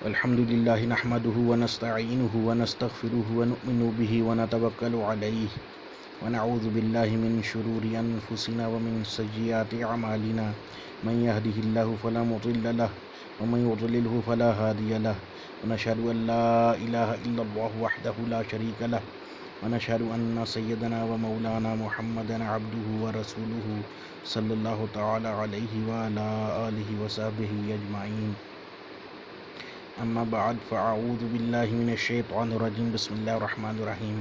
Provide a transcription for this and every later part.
الحمد لله نحمده ونستعينه ونستغفره ونؤمن به ونتوكل عليه ونعوذ بالله من شرور أنفسنا ومن سيئات أعمالنا. من يهده الله فلا مضل له ومن يضلله فلا هادي له. ونشهد أن لا إله إلا الله وحده لا شريك له. ونشهد أن سيدنا ومولانا محمدا عبده ورسوله صلى الله تعالى عليه وعلى آله وصحبه أجمعين. أما بعد، فأعوذ بالله من الشيطان الرجيم. بسم الله الرحمن الرحيم.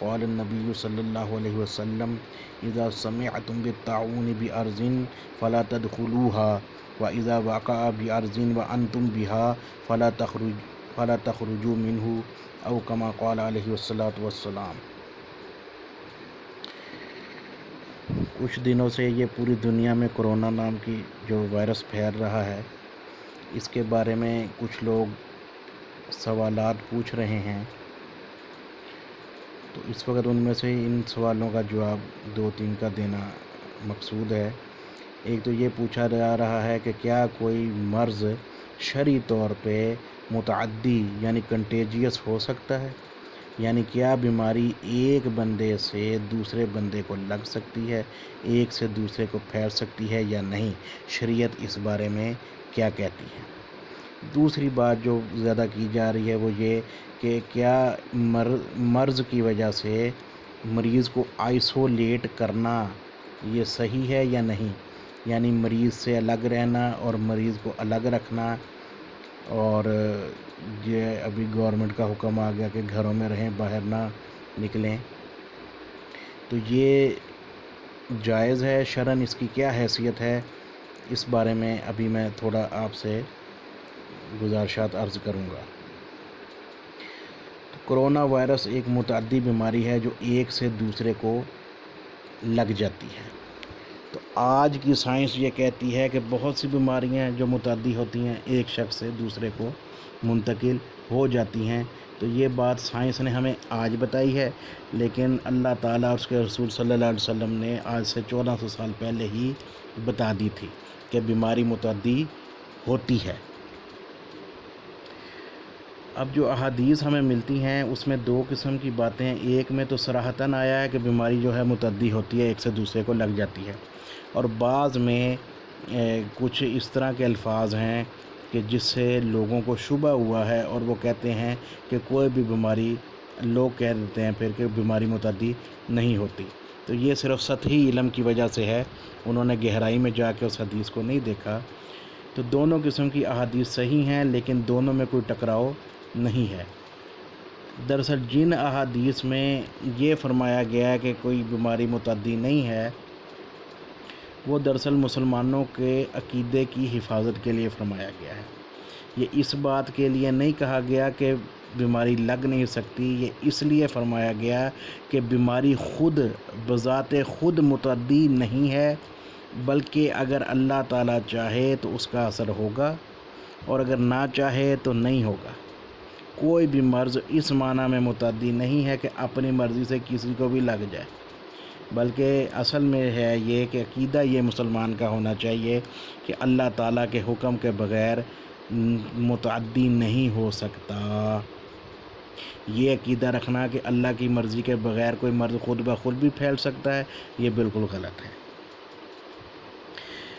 قال النبي صلى الله عليه وسلم، إذا سمعتم بالطاعون بأرض فلا تدخلوها، وإذا وقع بأرض وأنتم بها فلا تخرج فلا تخرجوا منه او کما قال علیہ وسلات والسلام. کچھ دنوں سے یہ پوری دنیا میں کرونا نام کی جو وائرس پھیل رہا ہے اس کے بارے میں کچھ لوگ سوالات پوچھ رہے ہیں۔ تو اس وقت ان میں سے ان سوالوں کا جواب دو تین کا دینا مقصود ہے۔ ایک تو یہ پوچھا جا رہا ہے کہ کیا کوئی مرض شرعی طور پہ متعدی یعنی کنٹیجیس ہو سکتا ہے؟ یعنی کیا بیماری ایک بندے سے دوسرے بندے کو لگ سکتی ہے، ایک سے دوسرے کو پھیل سکتی ہے یا نہیں؟ شریعت اس بارے میں کیا کہتی ہے دوسری بات جو زیادہ کی جا رہی ہے وہ یہ کہ کیا مرض کی وجہ سے مریض کو آئسولیٹ کرنا یہ صحیح ہے یا نہیں؟ یعنی مریض سے الگ رہنا اور مریض کو الگ رکھنا اور یہ ابھی گورنمنٹ کا حکم آ گیا کہ گھروں میں رہیں، باہر نہ نکلیں۔ تو یہ جائز ہے؟ شرن اس کی کیا حیثیت ہے؟ اس بارے میں ابھی میں تھوڑا آپ سے گزارشات عرض کروں گا۔ تو کرونا وائرس ایک متعدی بیماری ہے جو ایک سے دوسرے کو لگ جاتی ہے۔ تو آج کی سائنس یہ کہتی ہے کہ بہت سی بیماریاں جو متعدی ہوتی ہیں، ایک شخص سے دوسرے کو منتقل ہو جاتی ہیں۔ تو یہ بات سائنس نے ہمیں آج بتائی ہے، لیکن اللہ تعالیٰ اور اس کے رسول صلی اللہ علیہ وسلم نے آج سے چودہ سو سال پہلے ہی بتا دی تھی کہ بیماری متعدی ہوتی ہے۔ اب جو احادیث ہمیں ملتی ہیں، اس میں دو قسم کی باتیں۔ ہیں ایک میں تو سراہتاً آیا ہے کہ بیماری جو ہے متعدی ہوتی ہے، ایک سے دوسرے کو لگ جاتی ہے۔ اور بعض میں کچھ اس طرح کے الفاظ ہیں کہ جس سے لوگوں کو شبہ ہوا ہے اور وہ کہتے ہیں کہ کوئی بھی بیماری لوگ کہہ دیتے ہیں پھر کہ بیماری متعدی نہیں ہوتی۔ تو یہ صرف سطحی علم کی وجہ سے ہے۔ انہوں نے گہرائی میں جا کے اس حدیث کو نہیں دیکھا۔ تو دونوں قسم کی احادیث صحیح ہیں، لیکن دونوں میں کوئی ٹکراؤ نہیں ہے۔ دراصل جن احادیث میں یہ فرمایا گیا ہے کہ کوئی بیماری متعدی نہیں ہے وہ دراصل مسلمانوں کے عقیدے کی حفاظت کے لیے فرمایا گیا ہے۔ یہ اس بات کے لیے نہیں کہا گیا کہ بیماری لگ نہیں سکتی، یہ اس لیے فرمایا گیا کہ بیماری خود بذات خود متعدی نہیں ہے، بلکہ اگر اللہ تعالیٰ چاہے تو اس کا اثر ہوگا اور اگر نہ چاہے تو نہیں ہوگا۔ کوئی بھی مرض اس معنی میں متعدی نہیں ہے کہ اپنی مرضی سے کسی کو بھی لگ جائے۔ بلکہ اصل میں ہے یہ کہ عقیدہ یہ مسلمان کا ہونا چاہیے کہ اللہ تعالیٰ کے حکم کے بغیر متعدی نہیں ہو سکتا۔ یہ عقیدہ رکھنا کہ اللہ کی مرضی کے بغیر کوئی مرض خود بخود بھی پھیل سکتا ہے، یہ بالکل غلط ہے۔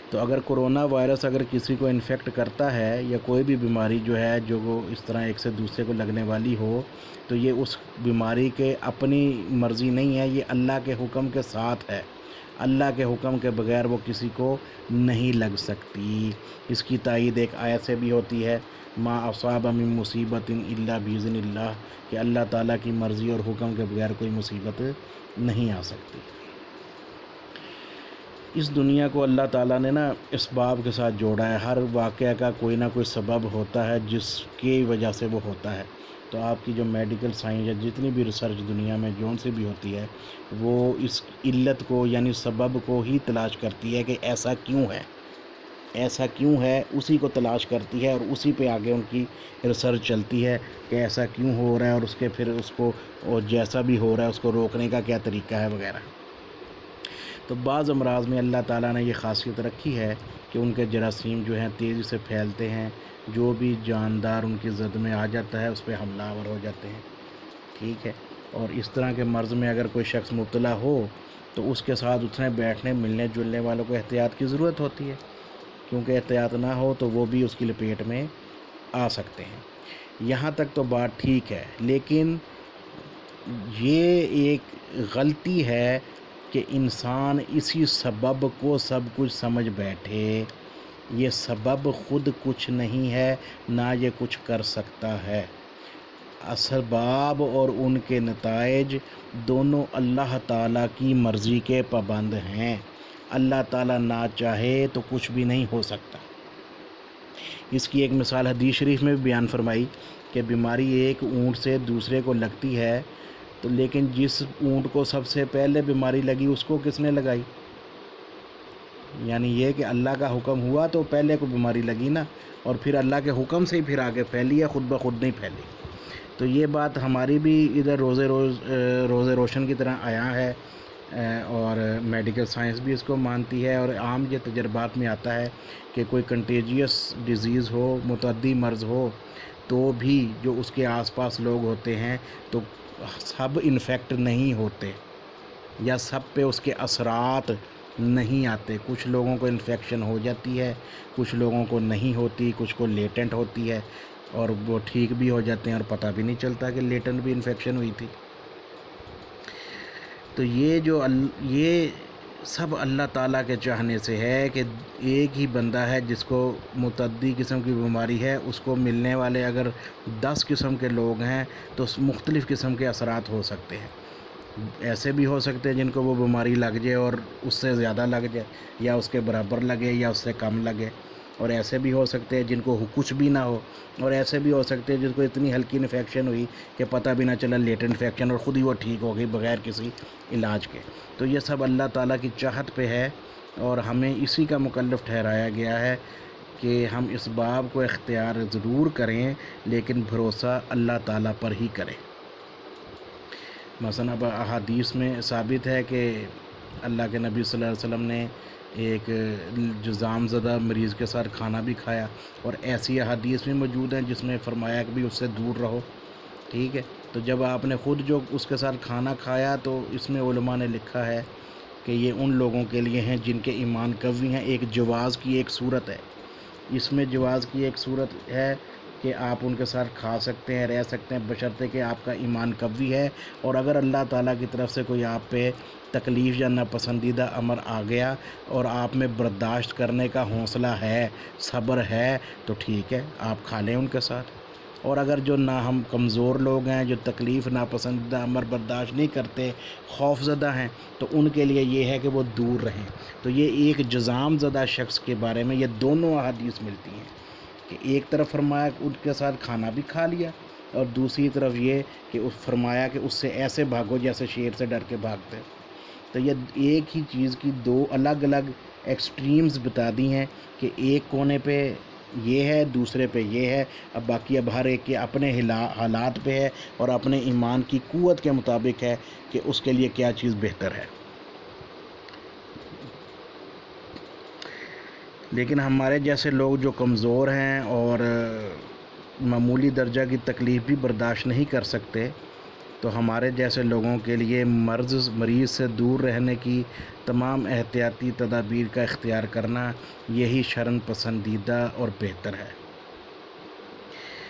تو اگر کرونا وائرس اگر کسی کو انفیکٹ کرتا ہے یا کوئی بھی بیماری جو ہے، جو وہ اس طرح ایک سے دوسرے کو لگنے والی ہو، تو یہ اس بیماری کے اپنی مرضی نہیں ہے، یہ اللہ کے حکم کے ساتھ ہے۔ اللہ کے حکم کے بغیر وہ کسی کو نہیں لگ سکتی۔ اس کی تائید ایک آیت سے بھی ہوتی ہے، ما اصاب من مصیبت اللہ بیزن اللہ کہ اللہ تعالیٰ کی مرضی اور حکم کے بغیر کوئی مصیبت نہیں آ سکتی۔ اس دنیا کو اللہ تعالیٰ نے نا اسباب کے ساتھ جوڑا ہے۔ ہر واقعہ کا کوئی نہ کوئی سبب ہوتا ہے جس کی وجہ سے وہ ہوتا ہے۔ تو آپ کی جو میڈیکل سائنس یا جتنی بھی ریسرچ دنیا میں جون سے بھی ہوتی ہے، وہ اس علت کو یعنی سبب کو ہی تلاش کرتی ہے کہ ایسا کیوں ہے۔ ایسا کیوں ہے؟ اسی کو تلاش کرتی ہے اور اسی پہ آگے ان کی ریسرچ چلتی ہے کہ ایسا کیوں ہو رہا ہے اور اس کے پھر اس کو اور جیسا بھی ہو رہا ہے اس کو روکنے کا کیا طریقہ ہے وغیرہ۔ تو بعض امراض میں اللہ تعالیٰ نے یہ خاصیت رکھی ہے کہ ان کے جراثیم جو ہیں تیزی سے پھیلتے ہیں، جو بھی جاندار ان کی زد میں آ جاتا ہے، اس پہ حملہ آور ہو جاتے ہیں۔ ٹھیک ہے؟ اور اس طرح کے مرض میں اگر کوئی شخص مبتلا ہو، تو اس کے ساتھ اٹھنے بیٹھنے، ملنے، جلنے والوں کو احتیاط کی ضرورت ہوتی ہے۔ کیونکہ احتیاط نہ ہو تو وہ بھی اس کی لپیٹ میں آ سکتے ہیں۔ یہاں تک تو بات ٹھیک ہے، لیکن یہ ایک غلطی ہے کہ انسان اسی سبب کو سب کچھ سمجھ بیٹھے۔ یہ سبب خود کچھ نہیں ہے، نہ یہ کچھ کر سکتا ہے۔ اسباب اور ان کے نتائج دونوں اللہ تعالیٰ کی مرضی کے پابند ہیں۔ اللہ تعالیٰ نہ چاہے تو کچھ بھی نہیں ہو سکتا۔ اس کی ایک مثال حدیث شریف میں بھی بیان فرمائی کہ بیماری ایک اونٹ سے دوسرے کو لگتی ہے۔ تو لیکن جس اونٹ کو سب سے پہلے بیماری لگی اس کو کس نے لگائی؟ یعنی یہ کہ اللہ کا حکم ہوا تو پہلے کو بیماری لگی نا، اور پھر اللہ کے حکم سے ہی پھر آگے پھیلی ہے خود بخود نہیں پھیلی۔ تو یہ بات ہماری بھی ادھر روزے روز، روزے روشن کی طرح آیا ہے، اور میڈیکل سائنس بھی اس کو مانتی ہے، اور عام یہ تجربات میں آتا ہے کہ کوئی کنٹیجیس ڈیزیز ہو، متعدی مرض ہو، تو بھی جو اس کے آس پاس لوگ ہوتے ہیں، تو سب انفیکٹ نہیں ہوتے یا سب پہ اس کے اثرات نہیں آتے۔ کچھ لوگوں کو انفیکشن ہو جاتی ہے، کچھ لوگوں کو نہیں ہوتی، کچھ کو لیٹنٹ ہوتی ہے اور وہ ٹھیک بھی ہو جاتے ہیں اور پتہ بھی نہیں چلتا کہ لیٹنٹ بھی انفیکشن ہوئی تھی۔ تو یہ جو یہ سب اللہ تعالیٰ کے چاہنے سے ہے کہ ایک ہی بندہ ہے جس کو متعدی قسم کی بیماری ہے، اس کو ملنے والے اگر دس قسم کے لوگ ہیں تو مختلف قسم کے اثرات ہو سکتے ہیں۔ ایسے بھی ہو سکتے ہیں جن کو وہ بیماری لگ جائے اور اس سے زیادہ لگ جائے، یا اس کے برابر لگے یا اس سے کم لگے۔ اور ایسے بھی ہو سکتے ہیں جن کو کچھ بھی نہ ہو اور ایسے بھی ہو سکتے ہیں جن کو اتنی ہلکی انفیکشن ہوئی کہ پتہ بھی نہ چلا لیٹ انفیکشن اور خود ہی وہ ٹھیک ہو گئی بغیر کسی علاج کے۔ تو یہ سب اللہ تعالیٰ کی چاہت پہ ہے اور ہمیں اسی کا مکلف ٹھہرایا گیا ہے کہ ہم اس باب کو اختیار ضرور کریں لیکن بھروسہ اللہ تعالیٰ پر ہی کریں۔ مثلا اب احادیث میں ثابت ہے کہ اللہ کے نبی صلی اللہ علیہ وسلم نے ایک جزام زدہ مریض کے ساتھ کھانا بھی کھایا اور ایسی احادیث بھی موجود ہیں جس میں فرمایا کہ بھی اس سے دور رہو، ٹھیک ہے؟ تو جب آپ نے خود جو اس کے ساتھ کھانا کھایا تو اس میں علماء نے لکھا ہے کہ یہ ان لوگوں کے لیے ہیں جن کے ایمان قوی ہیں۔ ایک جواز کی ایک صورت ہے۔ اس میں جواز کی ایک صورت ہے کہ آپ ان کے ساتھ کھا سکتے ہیں، رہ سکتے ہیں، بشرطے کہ آپ کا ایمان قوی ہے۔ اور اگر اللہ تعالیٰ کی طرف سے کوئی آپ پہ تکلیف یا ناپسندیدہ امر آ گیا اور آپ میں برداشت کرنے کا حوصلہ ہے، صبر ہے، تو ٹھیک ہے، آپ کھا لیں ان کے ساتھ۔ اور اگر جو نہ ہم کمزور لوگ ہیں، جو تکلیف، ناپسندیدہ امر برداشت نہیں کرتے خوف زدہ ہیں، تو ان کے لیے یہ ہے کہ وہ دور رہیں۔ تو یہ ایک جزام زدہ شخص کے بارے میں یہ دونوں احادیث ملتی ہیں۔ کہ ایک طرف فرمایا کہ ان کے ساتھ کھانا بھی کھا لیا اور دوسری طرف یہ کہ اس فرمایا کہ اس سے ایسے بھاگو جیسے شیر سے ڈر کے بھاگتے تو یہ ایک ہی چیز کی دو الگ الگ ایکسٹریمز بتا دی ہیں کہ ایک کونے پہ یہ ہے، دوسرے پہ یہ ہے۔ اب باقی اب ہر ایک کے اپنے حالات پہ ہے اور اپنے ایمان کی قوت کے مطابق ہے کہ اس کے لیے کیا چیز بہتر ہے۔ لیکن ہمارے جیسے لوگ جو کمزور ہیں اور معمولی درجہ کی تکلیف بھی برداشت نہیں کر سکتے، تو ہمارے جیسے لوگوں کے لیے مرض، مریض سے دور رہنے کی تمام احتیاطی تدابیر کا اختیار کرنا یہی شرن پسندیدہ اور بہتر ہے۔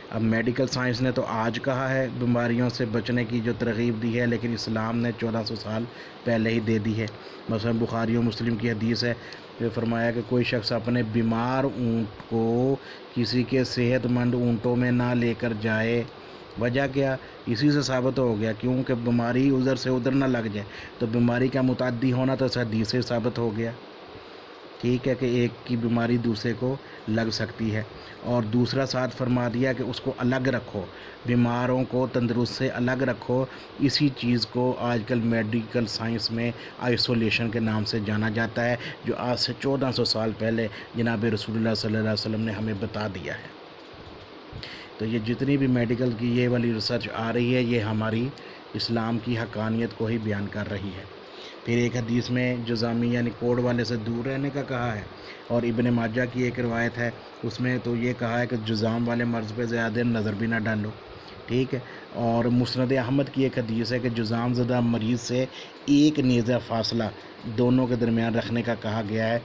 اب میڈیکل سائنس نے تو آج کہا ہے، بیماریوں سے بچنے کی جو ترغیب دی ہے، لیکن اسلام نے چودہ سو سال پہلے ہی دے دی ہے۔ مثلا بخاری و مسلم کی حدیث ہے جو فرمایا کہ کوئی شخص اپنے بیمار اونٹ کو کسی کے صحت مند اونٹوں میں نہ لے کر جائے۔ وجہ کیا؟ اسی سے ثابت ہو گیا، کیونکہ بیماری ادھر سے ادھر نہ لگ جائے۔ تو بیماری کا متعدی ہونا تو حدیث سے ثابت ہو گیا۔ ٹھیک ہے کہ ایک کی بیماری دوسرے کو لگ سکتی ہے۔ اور دوسرا ساتھ فرما دیا کہ اس کو الگ رکھو، بیماروں کو تندرست سے الگ رکھو۔ اسی چیز کو آج کل میڈیکل سائنس میں آئسولیشن کے نام سے جانا جاتا ہے، جو آج سے چودہ سو سال پہلے جناب رسول اللہ صلی اللہ علیہ وسلم نے ہمیں بتا دیا ہے۔ تو یہ جتنی بھی میڈیکل کی یہ والی ریسرچ آ رہی ہے، یہ ہماری اسلام کی حقانیت کو ہی بیان کر رہی ہے۔ پھر ایک حدیث میں جزامی یعنی کوڑ والے سے دور رہنے کا کہا ہے اور ابن ماجہ کی ایک روایت ہے، اس میں تو یہ کہا ہے کہ جزام والے مرض پہ زیادہ نظر بھی نہ ڈالو، ٹھیک ہے؟ اور مسند احمد کی ایک حدیث ہے کہ جزام زدہ مریض سے ایک نیزہ فاصلہ دونوں کے درمیان رکھنے کا کہا گیا ہے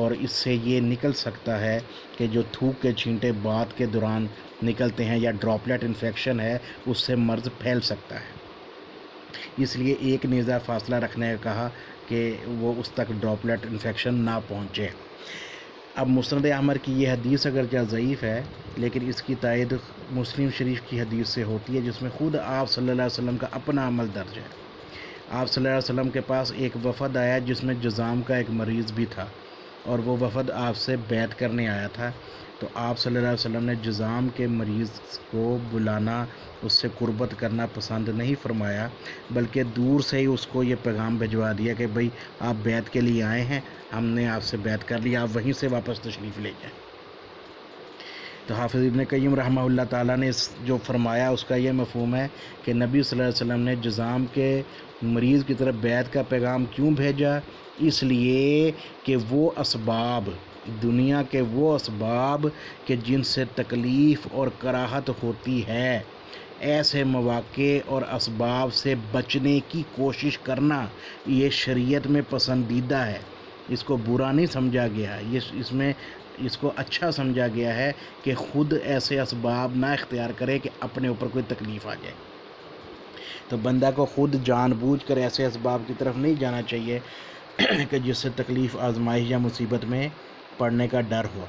اور اس سے یہ نکل سکتا ہے کہ جو تھوک کے چھینٹے بعد کے دوران نکلتے ہیں یا ڈراپلیٹ انفیکشن ہے، اس سے مرض پھیل سکتا ہے۔ اس لیے ایک نیزہ فاصلہ رکھنے کا کہا کہ وہ اس تک ڈراپلیٹ انفیکشن نہ پہنچے۔ اب مسند عمر کی یہ حدیث اگرچہ ضعیف ہے، لیکن اس کی تائید مسلم شریف کی حدیث سے ہوتی ہے، جس میں خود آپ صلی اللہ علیہ وسلم کا اپنا عمل درج ہے۔ آپ صلی اللہ علیہ وسلم کے پاس ایک وفد آیا جس میں جزام کا ایک مریض بھی تھا۔ اور وہ وفد آپ سے بیت کرنے آیا تھا۔ تو آپ صلی اللہ علیہ وسلم نے جزام کے مریض کو بلانا، اس سے قربت کرنا پسند نہیں فرمایا، بلکہ دور سے ہی اس کو یہ پیغام بھجوا دیا کہ بھئی آپ بیت کے لیے آئے ہیں، ہم نے آپ سے بیت کر لیا، آپ وہیں سے واپس تشریف لے جائیں تو حافظ ابن قیم رحمہ اللہ تعالیٰ نے جو فرمایا اس کا یہ مفہوم ہے کہ نبی صلی اللہ علیہ وسلم نے جزام کے مریض کی طرف بیت کا پیغام کیوں بھیجا؟ اس لیے کہ وہ اسباب، دنیا کے وہ اسباب کہ جن سے تکلیف اور کراہت ہوتی ہے۔ ایسے مواقع اور اسباب سے بچنے کی کوشش کرنا یہ شریعت میں پسندیدہ ہے۔ اس کو برا نہیں سمجھا گیا۔ یہ اس میں اس کو اچھا سمجھا گیا ہے کہ خود ایسے اسباب نہ اختیار کرے کہ اپنے اوپر کوئی تکلیف آ جائے۔ تو بندہ کو خود جان بوجھ کر ایسے اسباب کی طرف نہیں جانا چاہیے کہ جس سے تکلیف، آزمائش یا مصیبت میں پڑھنے کا ڈر ہو۔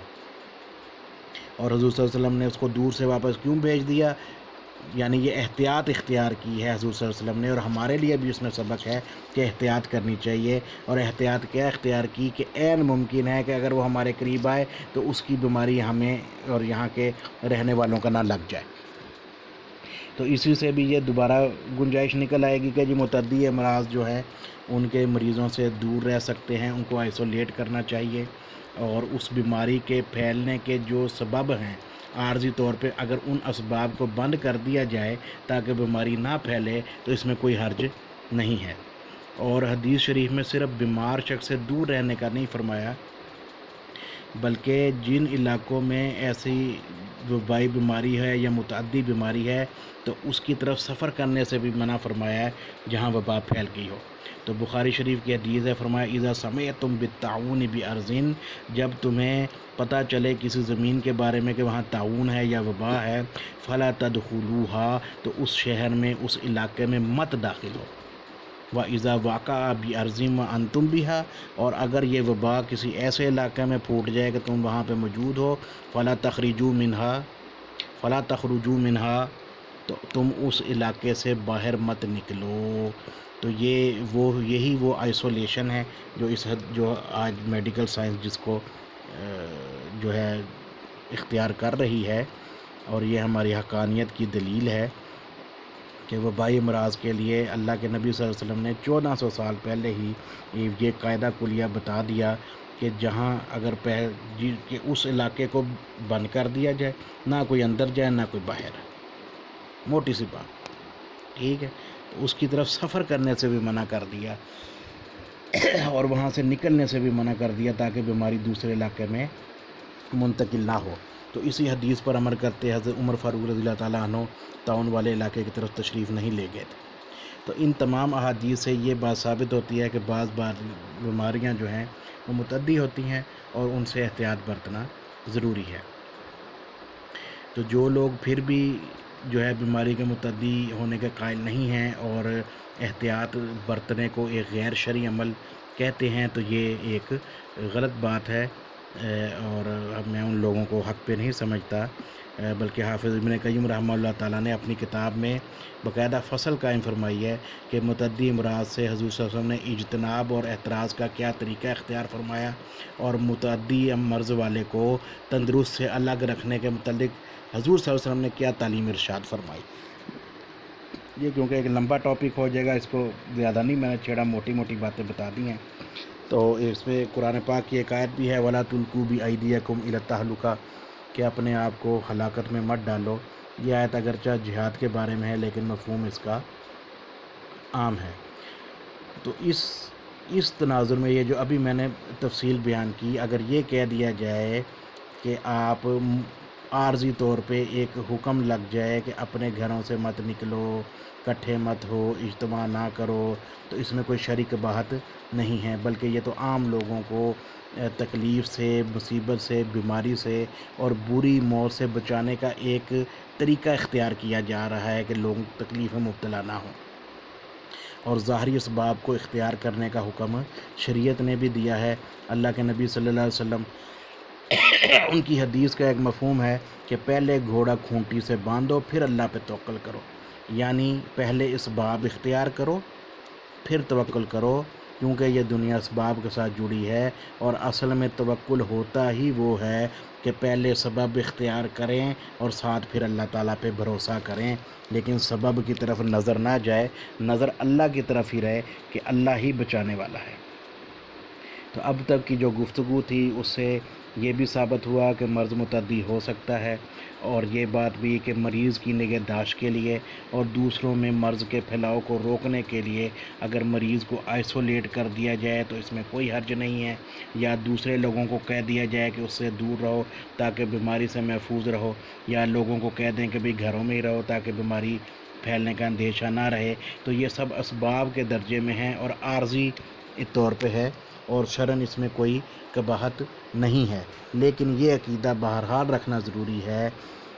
اور حضور صلی اللہ علیہ وسلم نے اس کو دور سے واپس کیوں بھیج دیا؟ یعنی یہ احتیاط اختیار کی ہے حضور صلی اللہ علیہ وسلم نے اور ہمارے لیے بھی اس میں سبق ہے کہ احتیاط کرنی چاہیے اور احتیاط کیا اختیار کی کہ عین ممکن ہے کہ اگر وہ ہمارے قریب آئے تو اس کی بیماری ہمیں اور یہاں کے رہنے والوں کا نہ لگ جائے۔ تو اسی سے بھی یہ دوبارہ گنجائش نکل آئے گی کہ جی متعدی امراض جو ہے ان کے مریضوں سے دور رہ سکتے ہیں، ان کو آئسولیٹ کرنا چاہیے اور اس بیماری کے پھیلنے کے جو سبب ہیں عارضی طور پہ اگر ان اسباب کو بند کر دیا جائے تاکہ بیماری نہ پھیلے، تو اس میں کوئی حرج نہیں ہے۔ اور حدیث شریف میں صرف بیمار شخص سے دور رہنے کا نہیں فرمایا، بلکہ جن علاقوں میں ایسی وبائی بیماری ہے یا متعدی بیماری ہے، تو اس کی طرف سفر کرنے سے بھی منع فرمایا ہے جہاں وبا پھیل گئی ہو۔ تو بخاری شریف کی حدیث ہے، فرمایا ایزا سمے تم بتعاون بھی ارزین جب تمہیں پتہ چلے کسی زمین کے بارے میں کہ وہاں تعاون ہے یا وبا ہے، فلا تدخلوها تو اس شہر میں، اس علاقے میں مت داخل ہو۔ و ایزا واقع بھی عرضیم و انتم بھی ہے اور اگر یہ وبا کسی ایسے علاقے میں پھوٹ جائے کہ تم وہاں پہ موجود ہو، فلا تخریجو منہا، فلا تخرجو منہا، تو تم اس علاقے سے باہر مت نکلو۔ تو یہ وہ، یہی وہ آئسولیشن ہے جو اس حد، جو آج میڈیکل سائنس جس کو جو ہے اختیار کر رہی ہے اور یہ ہماری حقانیت کی دلیل ہے کہ وبائی امراض کے لیے اللہ کے نبی صلی اللہ علیہ وسلم نے چودہ سو سال پہلے ہی یہ قاعدہ کلیہ بتا دیا کہ جہاں اگر پہ جی کہ اس علاقے کو بند کر دیا جائے، نہ کوئی اندر جائے، نہ کوئی باہر۔ موٹی سی بات، ٹھیک ہے؟ تو اس کی طرف سفر کرنے سے بھی منع کر دیا۔ اور وہاں سے نکلنے سے بھی منع کر دیا تاکہ بیماری دوسرے علاقے میں منتقل نہ ہو۔ تو اسی حدیث پر عمر کرتے حضرت عمر فاروق رضی اللہ تعالیٰ عنہ تعاون والے علاقے کی طرف تشریف نہیں لے گئے تھے۔ تو ان تمام احادیث سے یہ بات ثابت ہوتی ہے کہ بعض بار بیماریاں جو ہیں وہ متعدی ہوتی ہیں اور ان سے احتیاط برتنا ضروری ہے۔ تو جو لوگ پھر بھی جو ہے بیماری کے متعدی ہونے کے قائل نہیں ہیں اور احتیاط برتنے کو ایک غیر شرعی عمل کہتے ہیں تو یہ ایک غلط بات ہے۔ اور میں ان لوگوں کو حق پہ نہیں سمجھتا بلکہ حافظ ابن قیم رحمہ اللہ تعالیٰ نے اپنی کتاب میں باقاعدہ فصل قائم فرمائی ہے کہ متعدی امراض سے حضور صلی اللہ علیہ وسلم نے اجتناب اور اعتراض کا کیا طریقہ اختیار فرمایا، اور متعدی مرض والے کو تندرست سے الگ رکھنے کے متعلق حضور صلی اللہ علیہ وسلم نے کیا تعلیم ارشاد فرمائی؟ یہ کیونکہ ایک لمبا ٹاپک ہو جائے گا، اس کو زیادہ نہیں، میں نے چھیڑا، موٹی موٹی باتیں بتا دی ہیں۔ تو اس میں قرآن پاک کی ایک آیت بھی ہے، ولا تلقو بھی عیدیہ کم التحلقہ کہ اپنے آپ کو ہلاکت میں مت ڈالو۔ یہ آیت اگرچہ جہاد کے بارے میں ہے، لیکن مفہوم اس کا عام ہے۔ تو اس اس تناظر میں یہ جو ابھی میں نے تفصیل بیان کی، اگر یہ کہہ دیا جائے کہ آپ عارضی طور پہ ایک حکم لگ جائے کہ اپنے گھروں سے مت نکلو کٹھے مت ہو، اجتماع نہ کرو، تو اس میں کوئی شریک بات نہیں ہے۔ بلکہ یہ تو عام لوگوں کو تکلیف سے، مصیبت سے، بیماری سے اور بری موت سے بچانے کا ایک طریقہ اختیار کیا جا رہا ہے کہ لوگ تکلیف میں مبتلا نہ ہوں۔ اور ظاہری اسباب کو اختیار کرنے کا حکم شریعت نے بھی دیا ہے۔ اللہ کے نبی صلی اللہ علیہ وسلم ان کی حدیث کا ایک مفہوم ہے کہ پہلے گھوڑا کھونٹی سے باندھو، پھر اللہ پہ توکل کرو۔ یعنی پہلے اسباب اختیار کرو، پھر توکل کرو، کیونکہ یہ دنیا اسباب کے ساتھ جڑی ہے اور اصل میں توکل ہوتا ہی وہ ہے کہ پہلے سبب اختیار کریں اور ساتھ پھر اللہ تعالیٰ پہ بھروسہ کریں۔ لیکن سبب کی طرف نظر نہ جائے، نظر اللہ کی طرف ہی رہے کہ اللہ ہی بچانے والا ہے۔ تو اب تک کی جو گفتگو تھی، اس سے یہ بھی ثابت ہوا کہ مرض متعدی ہو سکتا ہے اور یہ بات بھی کہ مریض کی نگہداشت کے لیے اور دوسروں میں مرض کے پھیلاؤ کو روکنے کے لیے اگر مریض کو آئسولیٹ کر دیا جائے تو اس میں کوئی حرج نہیں ہے یا دوسرے لوگوں کو کہہ دیا جائے کہ اس سے دور رہو تاکہ بیماری سے محفوظ رہو یا لوگوں کو کہہ دیں کہ بھئی گھروں میں ہی رہو تاکہ بیماری پھیلنے کا اندیشہ نہ رہے تو یہ سب اسباب کے درجے میں ہیں اور عارضی طور پہ ہے۔ اور شرن اس میں کوئی کباہت نہیں ہے۔ لیکن یہ عقیدہ بہرحال رکھنا ضروری ہے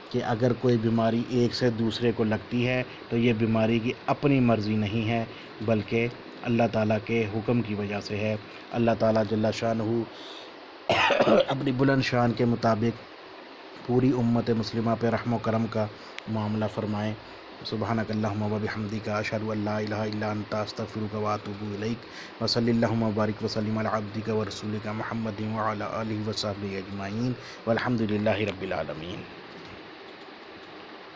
کہ اگر کوئی بیماری ایک سے دوسرے کو لگتی ہے تو یہ بیماری کی اپنی مرضی نہیں ہے، بلکہ اللہ تعالیٰ کے حکم کی وجہ سے ہے۔ اللہ تعالیٰ جل شان ہو اپنی بلند شان کے مطابق پوری امت مسلمہ پہ رحم و کرم کا معاملہ فرمائیں سبحانک اللہم و بحمدک اشہدو ان لا الہ الا انت، استغفرک و اتوب الیک. و صلی اللہم و بارک و سلم علی عبدک و رسولک محمد و علی آلہ و صحبہ اجمعین. والحمدللہ رب العالمین.